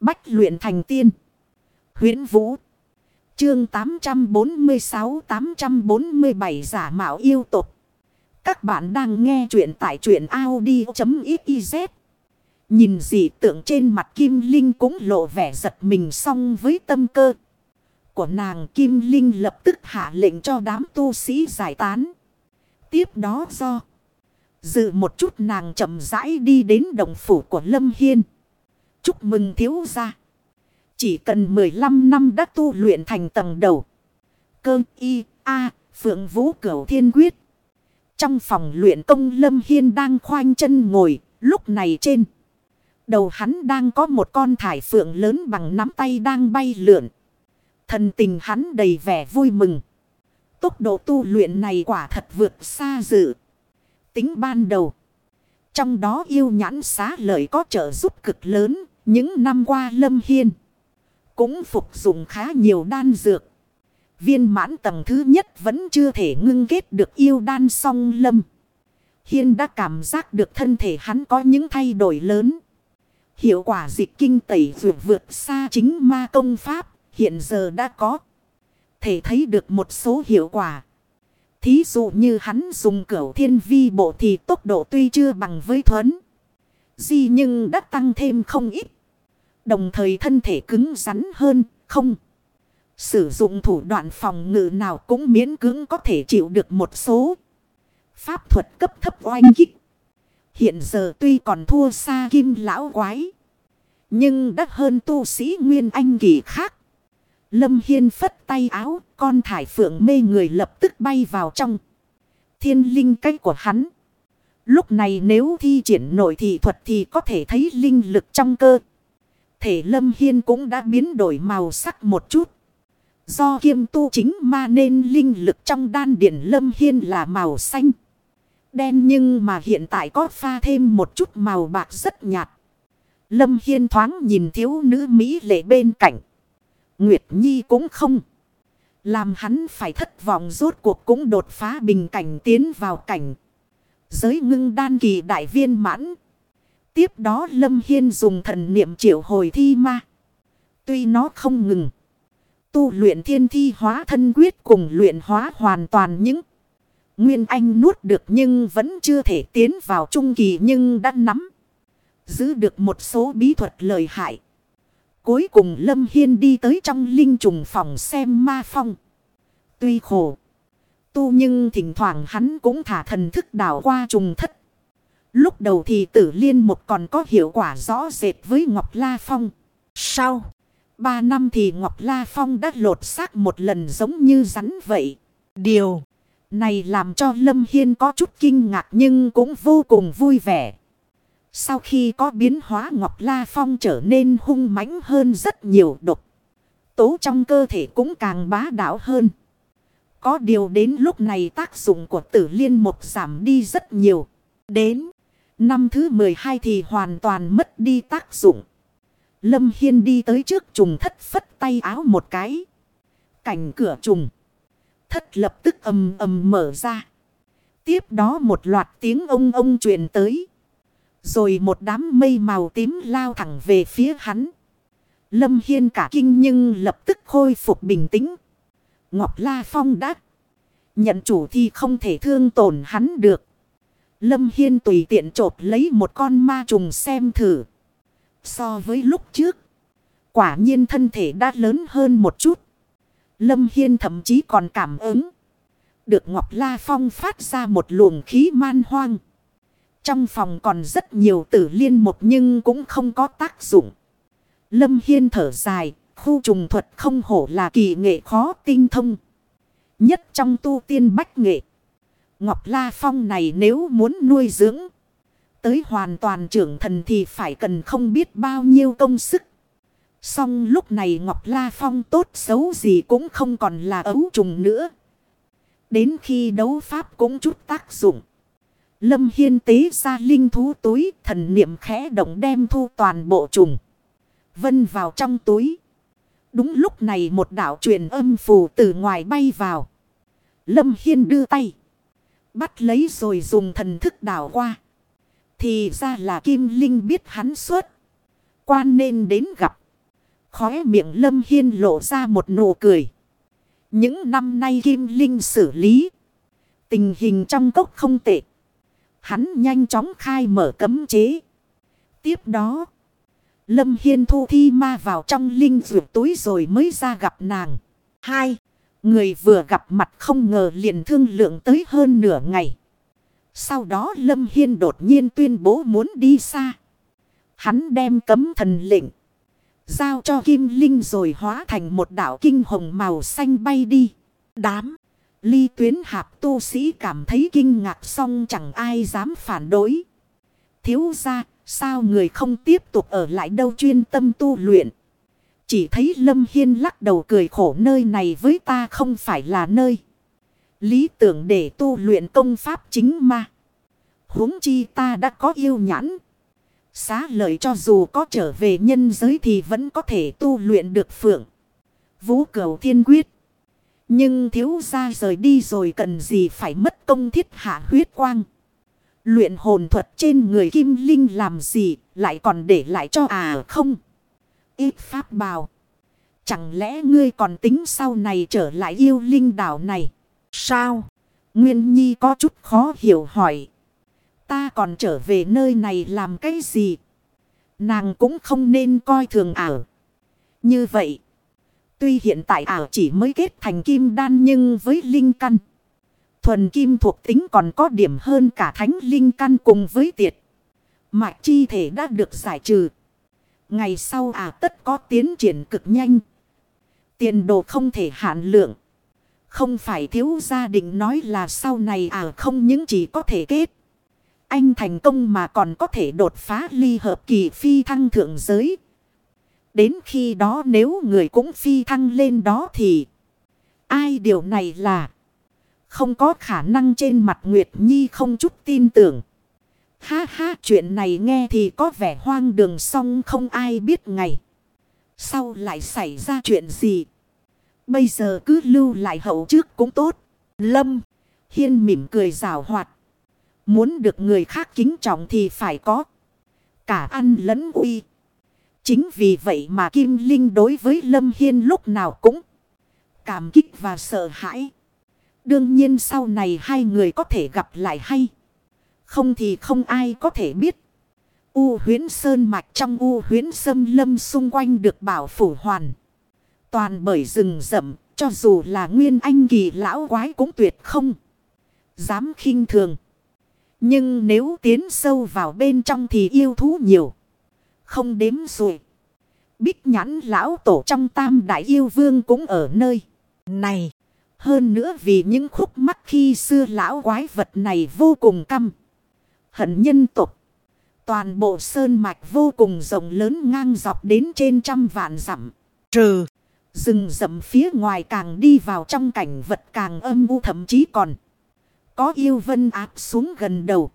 Bách luyện thành tiên. huyễn Vũ. Chương 846-847 giả mạo yêu tục. Các bạn đang nghe truyện tại truyện Audi.xyz. Nhìn dị tượng trên mặt Kim Linh cũng lộ vẻ giật mình song với tâm cơ. Của nàng Kim Linh lập tức hạ lệnh cho đám tu sĩ giải tán. Tiếp đó do. Dự một chút nàng chậm rãi đi đến đồng phủ của Lâm Hiên. Chúc mừng thiếu gia. Chỉ cần 15 năm đã tu luyện thành tầng đầu. Cơ y a, phượng vũ cửu thiên quyết. Trong phòng luyện công Lâm Hiên đang khoanh chân ngồi. Lúc này trên. Đầu hắn đang có một con thải phượng lớn bằng nắm tay đang bay lượn. Thần tình hắn đầy vẻ vui mừng. Tốc độ tu luyện này quả thật vượt xa dự. Tính ban đầu. Trong đó yêu nhãn xá lợi có trợ giúp cực lớn. Những năm qua Lâm Hiên. Cũng phục dụng khá nhiều đan dược. Viên mãn tầng thứ nhất vẫn chưa thể ngưng kết được yêu đan song Lâm. Hiên đã cảm giác được thân thể hắn có những thay đổi lớn. Hiệu quả dịch kinh tẩy vượt vượt xa chính ma công pháp. Hiện giờ đã có. Thể thấy được một số hiệu quả. Thí dụ như hắn dùng cửu thiên vi bộ thì tốc độ tuy chưa bằng với thuấn. Gì nhưng đã tăng thêm không ít. Đồng thời thân thể cứng rắn hơn, không. Sử dụng thủ đoạn phòng ngự nào cũng miễn cưỡng có thể chịu được một số. Pháp thuật cấp thấp oanh kích. Hiện giờ tuy còn thua xa kim lão quái. Nhưng đắt hơn tu sĩ Nguyên Anh kỳ khác. Lâm Hiên phất tay áo, con thải phượng mê người lập tức bay vào trong. Thiên linh cách của hắn. Lúc này nếu thi triển nội thị thuật thì có thể thấy linh lực trong cơ. Thể Lâm Hiên cũng đã biến đổi màu sắc một chút. Do kiêm tu chính ma nên linh lực trong đan điển Lâm Hiên là màu xanh. Đen nhưng mà hiện tại có pha thêm một chút màu bạc rất nhạt. Lâm Hiên thoáng nhìn thiếu nữ Mỹ lệ bên cạnh. Nguyệt Nhi cũng không. Làm hắn phải thất vọng rốt cuộc cũng đột phá bình cảnh tiến vào cảnh. Giới ngưng đan kỳ đại viên mãn. Tiếp đó Lâm Hiên dùng thần niệm triệu hồi thi ma. Tuy nó không ngừng. Tu luyện thiên thi hóa thân quyết cùng luyện hóa hoàn toàn những. Nguyên Anh nuốt được nhưng vẫn chưa thể tiến vào trung kỳ nhưng đã nắm. Giữ được một số bí thuật lợi hại. Cuối cùng Lâm Hiên đi tới trong linh trùng phòng xem ma phong. Tuy khổ. Tu nhưng thỉnh thoảng hắn cũng thả thần thức đảo qua trùng thất. Lúc đầu thì tử liên một còn có hiệu quả rõ rệt với Ngọc La Phong. Sau. Ba năm thì Ngọc La Phong đã lột xác một lần giống như rắn vậy. Điều này làm cho Lâm Hiên có chút kinh ngạc nhưng cũng vô cùng vui vẻ. Sau khi có biến hóa, Ngọc La Phong trở nên hung mãnh hơn rất nhiều, độc. Tố trong cơ thể cũng càng bá đạo hơn. Có điều đến lúc này tác dụng của tử liên một giảm đi rất nhiều. Đến năm thứ 12 thì hoàn toàn mất đi tác dụng. Lâm Hiên đi tới trước trùng thất phất tay áo một cái. Cảnh cửa trùng. Thất lập tức ầm ầm mở ra. Tiếp đó một loạt tiếng ông ông truyền tới. Rồi một đám mây màu tím lao thẳng về phía hắn. Lâm Hiên cả kinh nhưng lập tức khôi phục bình tĩnh. Ngọc La Phong đáp. Nhận chủ thì không thể thương tổn hắn được. Lâm Hiên tùy tiện trộp lấy một con ma trùng xem thử. So với lúc trước. Quả nhiên thân thể đã lớn hơn một chút. Lâm Hiên thậm chí còn cảm ứng. Được Ngọc La Phong phát ra một luồng khí man hoang. Trong phòng còn rất nhiều tử liên một nhưng cũng không có tác dụng. Lâm Hiên thở dài, khu trùng thuật không hổ là kỳ nghệ khó tinh thông. Nhất trong tu tiên bách nghệ. Ngọc La Phong này nếu muốn nuôi dưỡng. Tới hoàn toàn trưởng thần thì phải cần không biết bao nhiêu công sức. Xong lúc này Ngọc La Phong tốt xấu gì cũng không còn là ấu trùng nữa. Đến khi đấu pháp cũng chút tác dụng. Lâm Hiên tế ra linh thú túi, thần niệm khẽ động đem thu toàn bộ trùng. Vân vào trong túi. Đúng lúc này một đạo truyền âm phù từ ngoài bay vào. Lâm Hiên đưa tay. Bắt lấy rồi dùng thần thức đảo qua. Thì ra là Kim Linh biết hắn suốt. Quan nên đến gặp. Khóe miệng Lâm Hiên lộ ra một nụ cười. Những năm nay Kim Linh xử lý. Tình hình trong cốc không tệ. Hắn nhanh chóng khai mở cấm chế. Tiếp đó. Lâm Hiên thu thi ma vào trong linh rượu túi rồi mới ra gặp nàng. Hai. Người vừa gặp mặt không ngờ liền thương lượng tới hơn nửa ngày. Sau đó Lâm Hiên đột nhiên tuyên bố muốn đi xa. Hắn đem cấm thần lệnh. Giao cho Kim Linh rồi hóa thành một đảo kinh hồng màu xanh bay đi. Đám. Ly tuyến hạp tu sĩ cảm thấy kinh ngạc xong chẳng ai dám phản đối. Thiếu ra, sao người không tiếp tục ở lại đâu chuyên tâm tu luyện. Chỉ thấy Lâm Hiên lắc đầu cười khổ, nơi này với ta không phải là nơi. Lý tưởng để tu luyện công pháp chính mà. huống chi ta đã có yêu nhãn. Xá lợi cho dù có trở về nhân giới thì vẫn có thể tu luyện được phượng. Vũ cầu thiên quyết. Nhưng thiếu gia rời đi rồi cần gì phải mất công thiết hạ huyết quang. Luyện hồn thuật trên người kim linh làm gì lại còn để lại cho à không? Ít pháp bào. Chẳng lẽ ngươi còn tính sau này trở lại yêu linh đảo này? Sao? Nguyên Nhi có chút khó hiểu hỏi. Ta còn trở về nơi này làm cái gì? Nàng cũng không nên coi thường ảo. Như vậy. Tuy hiện tại ảo chỉ mới kết thành kim đan nhưng với linh căn. Thuần kim thuộc tính còn có điểm hơn cả thánh linh căn cùng với tiệt. Mạch chi thể đã được giải trừ. Ngày sau à tất có tiến triển cực nhanh. Tiền đồ không thể hạn lượng. Không phải thiếu gia đình nói là sau này à không những chỉ có thể kết. Anh thành công mà còn có thể đột phá ly hợp kỳ phi thăng thượng giới. Đến khi đó nếu người cũng phi thăng lên đó thì... Ai điều này là... Không có khả năng trên mặt Nguyệt Nhi không chút tin tưởng. Ha ha, chuyện này nghe thì có vẻ hoang đường xong không ai biết ngày. Sau lại xảy ra chuyện gì? Bây giờ cứ lưu lại hậu trước cũng tốt. Lâm. Hiên mỉm cười rào hoạt. Muốn được người khác kính trọng thì phải có. Cả ăn lẫn uy. Chính vì vậy mà Kim Linh đối với Lâm Hiên lúc nào cũng cảm kích và sợ hãi. Đương nhiên sau này hai người có thể gặp lại hay. Không thì không ai có thể biết. U huyến sơn mạch trong u huyến sâm lâm xung quanh được bảo phủ hoàn. Toàn bởi rừng rậm, cho dù là nguyên anh kỳ lão quái cũng tuyệt không. Dám khinh thường. Nhưng nếu tiến sâu vào bên trong thì yêu thú nhiều. Không đếm rồi. Bích nhãn lão tổ trong tam đại yêu vương cũng ở nơi này. Hơn nữa vì những khúc mắc khi xưa lão quái vật này vô cùng căm. Hận nhân tục. Toàn bộ sơn mạch vô cùng rộng lớn ngang dọc đến trên trăm vạn dặm. Trừ. Rừng rậm phía ngoài càng đi vào trong cảnh vật càng âm u thậm chí còn. Có yêu vân áp xuống gần đầu.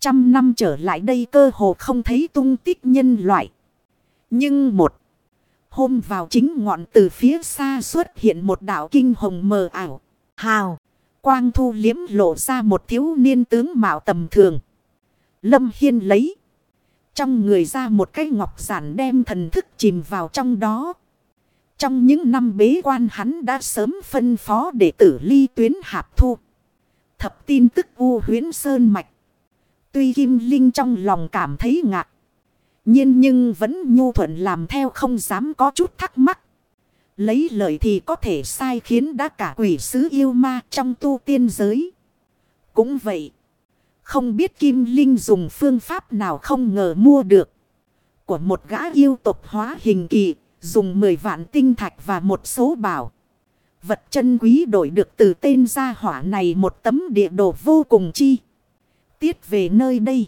Trăm năm trở lại đây cơ hồ không thấy tung tích nhân loại. Nhưng một. Hôm vào chính ngọn từ phía xa xuất hiện một đảo kinh hồng mờ ảo. Hào. Quang thu liếm lộ ra một thiếu niên tướng mạo tầm thường. Lâm Hiên lấy. Trong người ra một cái ngọc giản đem thần thức chìm vào trong đó. Trong những năm bế quan hắn đã sớm phân phó để tử ly tuyến hạp thu. Thập tin tức u huyến sơn mạch. Tuy Kim Linh trong lòng cảm thấy ngạc. nhiên nhưng vẫn nhu thuận làm theo không dám có chút thắc mắc. Lấy lời thì có thể sai khiến đã cả quỷ sứ yêu ma trong tu tiên giới. Cũng vậy. Không biết Kim Linh dùng phương pháp nào không ngờ mua được. Của một gã yêu tộc hóa hình kỳ. Dùng 10 vạn tinh thạch và một số bảo. Vật chân quý đổi được từ tên gia hỏa này một tấm địa đồ vô cùng chi. Tiết về nơi đây.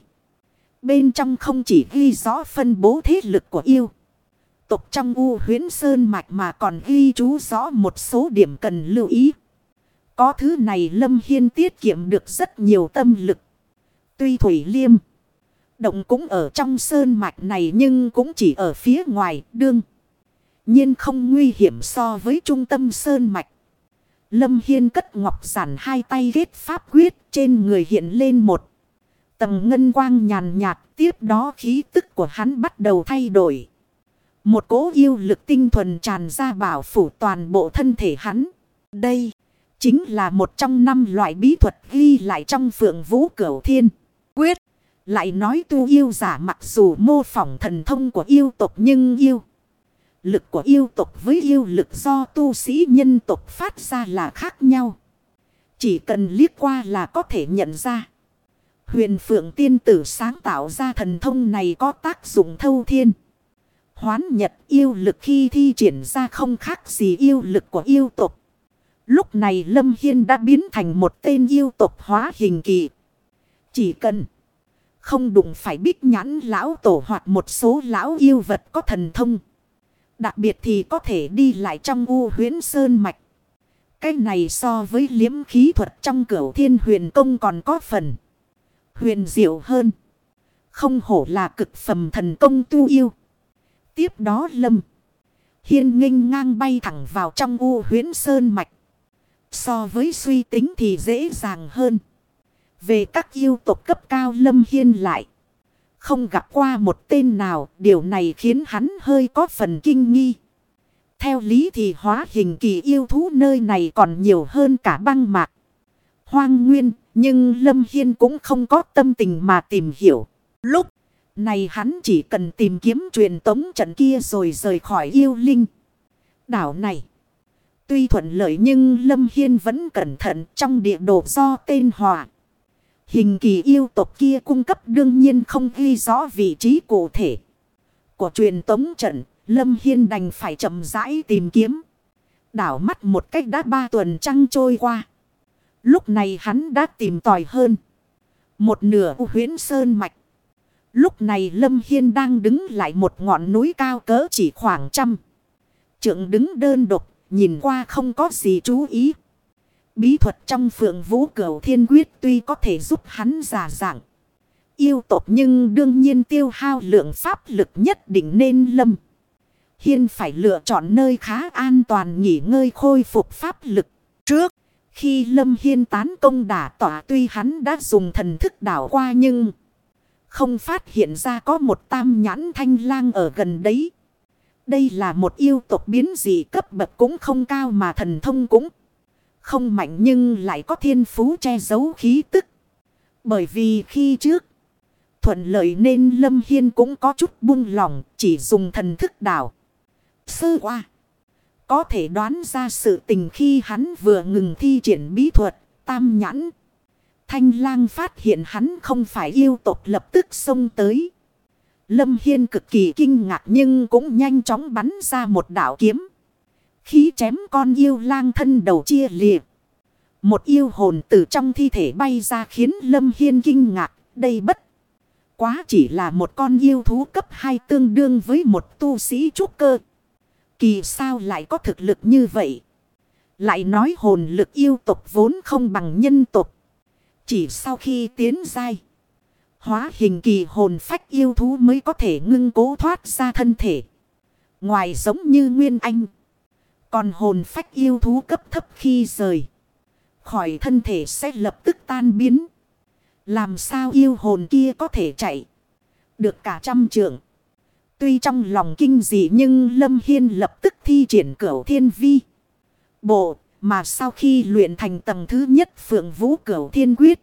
Bên trong không chỉ ghi rõ phân bố thế lực của yêu. Tục trong U huyến Sơn Mạch mà còn ghi chú rõ một số điểm cần lưu ý. Có thứ này Lâm Hiên tiết kiệm được rất nhiều tâm lực. Tuy Thủy Liêm. Động cũng ở trong Sơn Mạch này nhưng cũng chỉ ở phía ngoài đương nhiên không nguy hiểm so với trung tâm sơn mạch. Lâm Hiên cất ngọc giản hai tay ghét pháp quyết, trên người hiện lên một. Tầng ngân quang nhàn nhạt, tiếp đó khí tức của hắn bắt đầu thay đổi. Một cố yêu lực tinh thuần tràn ra bảo phủ toàn bộ thân thể hắn. Đây chính là một trong năm loại bí thuật ghi lại trong phượng vũ cửu thiên. Lại nói tu yêu giả mặc dù mô phỏng thần thông của yêu tộc nhưng yêu. Lực của yêu tộc với yêu lực do tu sĩ nhân tộc phát ra là khác nhau. Chỉ cần liếc qua là có thể nhận ra. Huyền phượng tiên tử sáng tạo ra thần thông này có tác dụng thâu thiên. Hoán nhật yêu lực khi thi triển ra không khác gì yêu lực của yêu tộc. Lúc này Lâm Hiên đã biến thành một tên yêu tộc hóa hình kỳ. Chỉ cần không đụng phải bích nhãn lão tổ hoặc một số lão yêu vật có thần thông. Đặc biệt thì có thể đi lại trong u huyến sơn mạch. Cái này so với liếm khí thuật trong cửu thiên huyền công còn có phần. Huyền diệu hơn. Không hổ là cực phẩm thần công tu yêu. Tiếp đó lâm. Hiên nghênh ngang bay thẳng vào trong u huyến sơn mạch. So với suy tính thì dễ dàng hơn. Về các yêu tộc cấp cao lâm hiên lại. Không gặp qua một tên nào, điều này khiến hắn hơi có phần kinh nghi. Theo lý thì hóa hình kỳ yêu thú nơi này còn nhiều hơn cả băng mạc. Hoang nguyên, nhưng Lâm Hiên cũng không có tâm tình mà tìm hiểu. Lúc này hắn chỉ cần tìm kiếm truyền tống trận kia rồi rời khỏi yêu linh. Đảo này. Tuy thuận lợi nhưng Lâm Hiên vẫn cẩn thận trong địa đồ do tên hòa. Hình kỳ yêu tộc kia cung cấp đương nhiên không ghi rõ vị trí cụ thể. Của truyền tống trận, Lâm Hiên đành phải chậm rãi tìm kiếm. Đảo mắt một cách đã ba tuần trăng trôi qua. Lúc này hắn đã tìm tòi hơn. Một nửa u huyến sơn mạch. Lúc này Lâm Hiên đang đứng lại một ngọn núi cao cỡ chỉ khoảng trăm. Trượng đứng đơn độc, nhìn qua không có gì chú ý. Bí thuật trong phượng vũ cửu thiên quyết tuy có thể giúp hắn giả dạng. Yêu tộc nhưng đương nhiên tiêu hao lượng pháp lực nhất định nên lâm. Hiên phải lựa chọn nơi khá an toàn nghỉ ngơi khôi phục pháp lực. Trước, khi lâm hiên tán công đả tỏa tuy hắn đã dùng thần thức đảo qua nhưng không phát hiện ra có một tam nhãn thanh lang ở gần đấy. Đây là một yêu tộc biến dị cấp bậc cũng không cao mà thần thông cũng không mạnh nhưng lại có thiên phú che giấu khí tức. Bởi vì khi trước, thuận lợi nên Lâm Hiên cũng có chút buông lòng chỉ dùng thần thức đảo. Sơ qua. Có thể đoán ra sự tình khi hắn vừa ngừng thi triển bí thuật, tam nhãn. Thanh lang phát hiện hắn không phải yêu tộc lập tức xông tới. Lâm Hiên cực kỳ kinh ngạc nhưng cũng nhanh chóng bắn ra một đảo kiếm. Khí chém con yêu lang thân đầu chia liệt. Một yêu hồn từ trong thi thể bay ra khiến Lâm Hiên kinh ngạc. Đây bất quá chỉ là một con yêu thú cấp 2 tương đương với một tu sĩ trúc cơ. Kỳ sao lại có thực lực như vậy? Lại nói hồn lực yêu tộc vốn không bằng nhân tộc. Chỉ sau khi tiến dai. Hóa hình kỳ hồn phách yêu thú mới có thể ngưng cố thoát ra thân thể. Ngoài giống như Nguyên Anh. Còn hồn phách yêu thú cấp thấp khi rời. Khỏi thân thể sẽ lập tức tan biến. Làm sao yêu hồn kia có thể chạy. Được cả trăm trượng. Tuy trong lòng kinh dị nhưng Lâm Hiên lập tức thi triển cửu thiên vi. Bộ, mà sau khi luyện thành tầng thứ nhất phượng vũ cửu thiên quyết.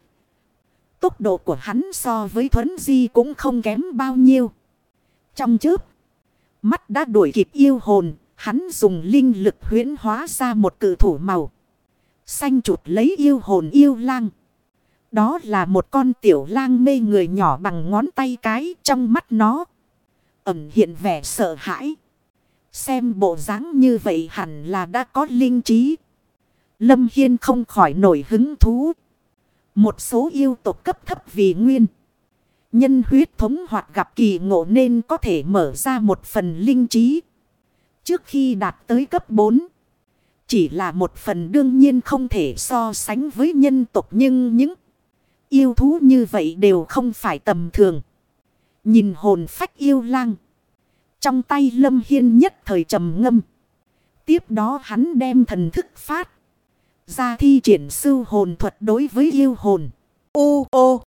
Tốc độ của hắn so với thuấn di cũng không kém bao nhiêu. Trong chớp. Mắt đã đuổi kịp yêu hồn. Hắn dùng linh lực huyễn hóa ra một cự thủ màu. Xanh chụp lấy yêu hồn yêu lang. Đó là một con tiểu lang mê người nhỏ bằng ngón tay cái trong mắt nó. Ẩm hiện vẻ sợ hãi. Xem bộ dáng như vậy hẳn là đã có linh trí. Lâm Hiên không khỏi nổi hứng thú. Một số yêu tộc cấp thấp vì nguyên. Nhân huyết thống hoặc gặp kỳ ngộ nên có thể mở ra một phần linh trí. Trước khi đạt tới cấp 4. Chỉ là một phần đương nhiên không thể so sánh với nhân tộc nhưng những yêu thú như vậy đều không phải tầm thường. Nhìn hồn phách yêu lang. Trong tay Lâm Hiên nhất thời trầm ngâm. Tiếp đó hắn đem thần thức phát. Ra thi triển sư hồn thuật đối với yêu hồn. Ô ô.